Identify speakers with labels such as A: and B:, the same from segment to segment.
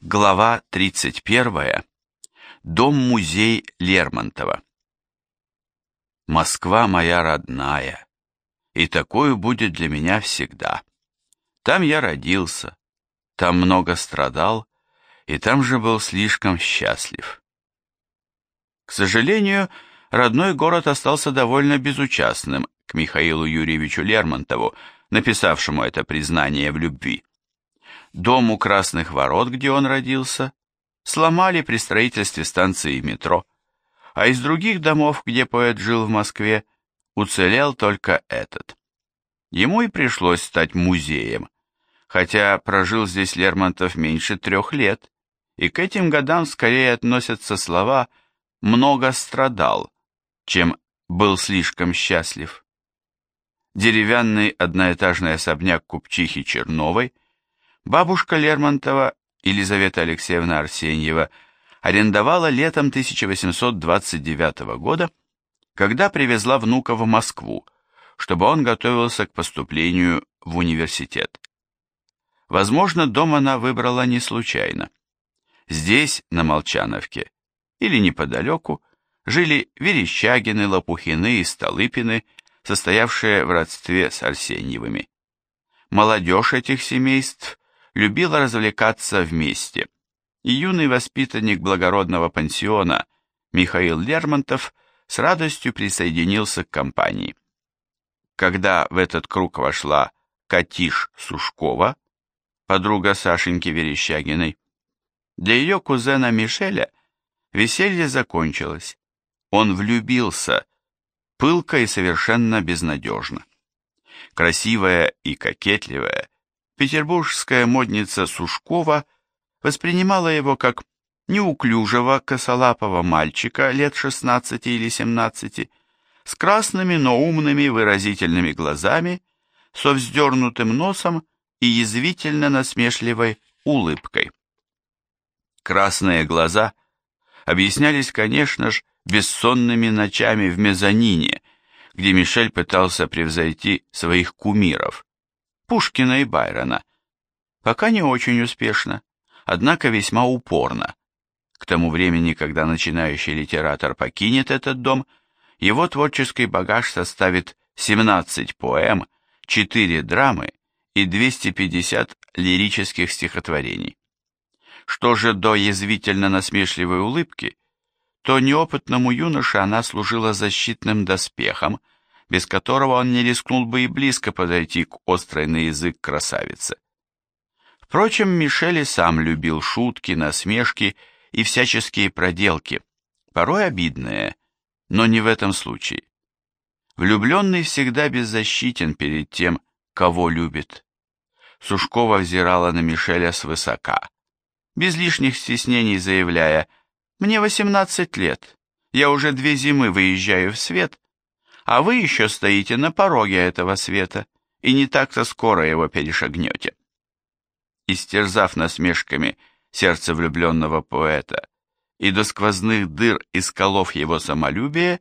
A: Глава 31. Дом-музей Лермонтова. Москва моя родная, и такую будет для меня всегда. Там я родился, там много страдал, и там же был слишком счастлив. К сожалению, родной город остался довольно безучастным к Михаилу Юрьевичу Лермонтову, написавшему это признание в любви. Дом у Красных Ворот, где он родился, сломали при строительстве станции метро, а из других домов, где поэт жил в Москве, уцелел только этот. Ему и пришлось стать музеем, хотя прожил здесь Лермонтов меньше трех лет, и к этим годам скорее относятся слова «много страдал», чем «был слишком счастлив». Деревянный одноэтажный особняк купчихи Черновой – Бабушка Лермонтова, Елизавета Алексеевна Арсеньева, арендовала летом 1829 года, когда привезла внука в Москву, чтобы он готовился к поступлению в университет. Возможно, дом она выбрала не случайно. Здесь, на Молчановке, или неподалеку, жили Верещагины, Лопухины и Столыпины, состоявшие в родстве с Арсеньевыми. Молодежь этих семейств любила развлекаться вместе, и юный воспитанник благородного пансиона Михаил Лермонтов с радостью присоединился к компании. Когда в этот круг вошла Катиш Сушкова, подруга Сашеньки Верещагиной, для ее кузена Мишеля веселье закончилось. Он влюбился, пылко и совершенно безнадежно. Красивая и кокетливая, петербургская модница Сушкова воспринимала его как неуклюжего косолапого мальчика лет 16 или 17, с красными, но умными выразительными глазами, со вздернутым носом и язвительно-насмешливой улыбкой. Красные глаза объяснялись, конечно же, бессонными ночами в мезонине, где Мишель пытался превзойти своих кумиров, Пушкина и Байрона. Пока не очень успешно, однако весьма упорно. К тому времени, когда начинающий литератор покинет этот дом, его творческий багаж составит 17 поэм, 4 драмы и 250 лирических стихотворений. Что же до язвительно-насмешливой улыбки, то неопытному юноше она служила защитным доспехом, без которого он не рискнул бы и близко подойти к острой на язык красавице. Впрочем, Мишель и сам любил шутки, насмешки и всяческие проделки, порой обидные, но не в этом случае. Влюбленный всегда беззащитен перед тем, кого любит. Сушкова взирала на Мишеля свысока, без лишних стеснений заявляя, «Мне 18 лет, я уже две зимы выезжаю в свет, а вы еще стоите на пороге этого света и не так-то скоро его перешагнете. Истерзав насмешками сердце влюбленного поэта и до сквозных дыр исколов его самолюбие,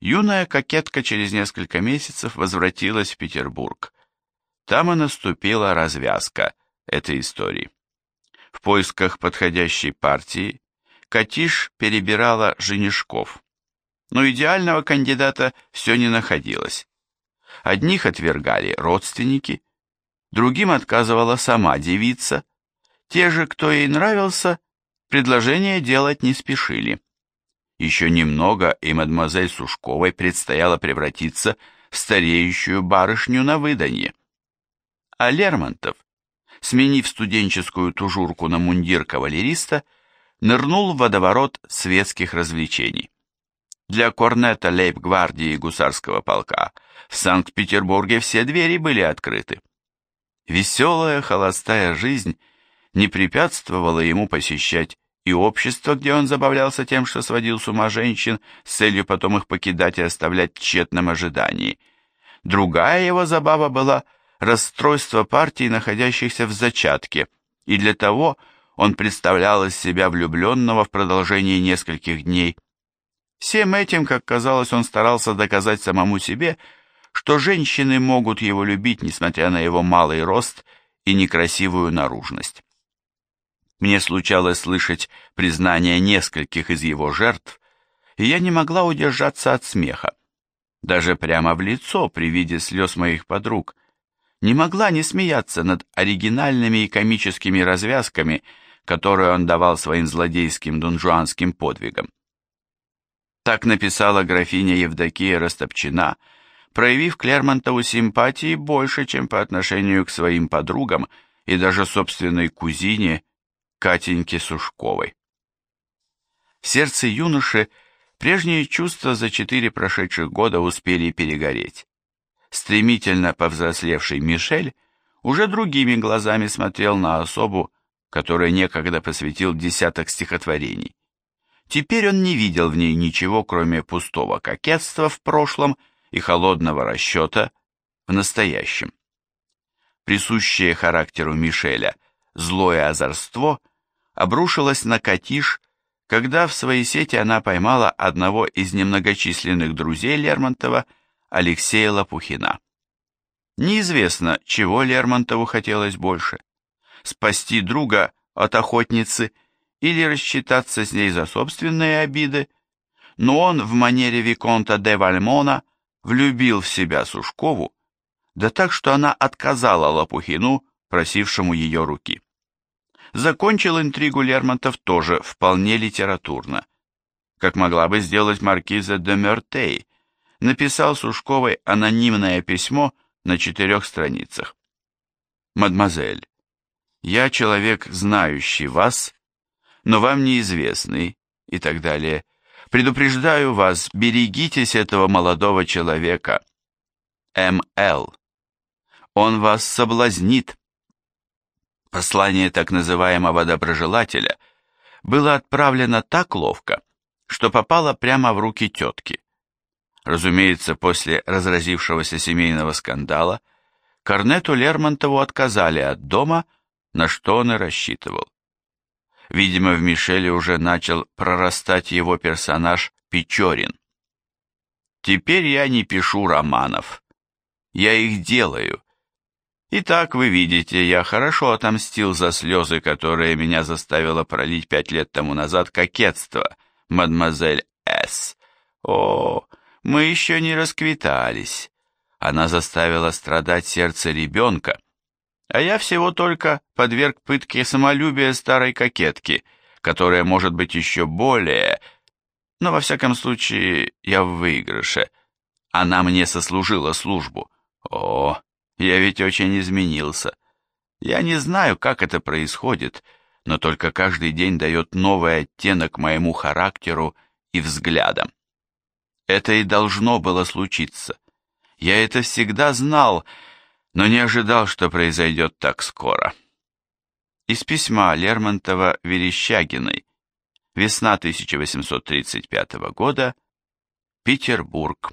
A: юная кокетка через несколько месяцев возвратилась в Петербург. Там и наступила развязка этой истории. В поисках подходящей партии Катиш перебирала женишков но идеального кандидата все не находилось. Одних отвергали родственники, другим отказывала сама девица, те же, кто ей нравился, предложение делать не спешили. Еще немного, и мадемуазель Сушковой предстояло превратиться в стареющую барышню на выданье. А Лермонтов, сменив студенческую тужурку на мундир кавалериста, нырнул в водоворот светских развлечений для корнета лейб-гвардии гусарского полка в Санкт-Петербурге все двери были открыты. Веселая холостая жизнь не препятствовала ему посещать и общество, где он забавлялся тем, что сводил с ума женщин с целью потом их покидать и оставлять в тщетном ожидании. Другая его забава была расстройство партий, находящихся в зачатке, и для того он представлял из себя влюбленного в продолжении нескольких дней – Всем этим, как казалось, он старался доказать самому себе, что женщины могут его любить, несмотря на его малый рост и некрасивую наружность. Мне случалось слышать признания нескольких из его жертв, и я не могла удержаться от смеха. Даже прямо в лицо при виде слез моих подруг. Не могла не смеяться над оригинальными и комическими развязками, которые он давал своим злодейским дунжуанским подвигам. Так написала графиня Евдокия Растопчина, проявив Клермонтову симпатии больше, чем по отношению к своим подругам и даже собственной кузине Катеньке Сушковой. В сердце юноши прежние чувства за четыре прошедших года успели перегореть. Стремительно повзрослевший Мишель уже другими глазами смотрел на особу, которой некогда посвятил десяток стихотворений. Теперь он не видел в ней ничего, кроме пустого кокетства в прошлом и холодного расчета в настоящем. Присущее характеру Мишеля злое озорство обрушилось на Катиш, когда в своей сети она поймала одного из немногочисленных друзей Лермонтова, Алексея Лопухина. Неизвестно, чего Лермонтову хотелось больше – спасти друга от охотницы или рассчитаться с ней за собственные обиды, но он в манере Виконта де Вальмона влюбил в себя Сушкову, да так, что она отказала Лопухину, просившему ее руки. Закончил интригу Лермонтов тоже вполне литературно, как могла бы сделать маркиза де Мертей, написал Сушковой анонимное письмо на четырех страницах. «Мадемуазель, я человек, знающий вас но вам неизвестный и так далее. Предупреждаю вас, берегитесь этого молодого человека. М.Л. Он вас соблазнит. Послание так называемого доброжелателя было отправлено так ловко, что попало прямо в руки тетки. Разумеется, после разразившегося семейного скандала Корнету Лермонтову отказали от дома, на что он и рассчитывал. Видимо, в Мишеле уже начал прорастать его персонаж Печорин. Теперь я не пишу романов. Я их делаю. Итак, вы видите, я хорошо отомстил за слезы, которые меня заставило пролить пять лет тому назад кокетство, мадемуазель С. О, мы еще не расквитались. Она заставила страдать сердце ребенка, а я всего только подверг пытке самолюбия старой кокетки, которая может быть еще более... Но во всяком случае, я в выигрыше. Она мне сослужила службу. О, я ведь очень изменился. Я не знаю, как это происходит, но только каждый день дает новый оттенок моему характеру и взглядам. Это и должно было случиться. Я это всегда знал, но не ожидал, что произойдет так скоро. Из письма Лермонтова Верещагиной. Весна 1835 года. Петербург.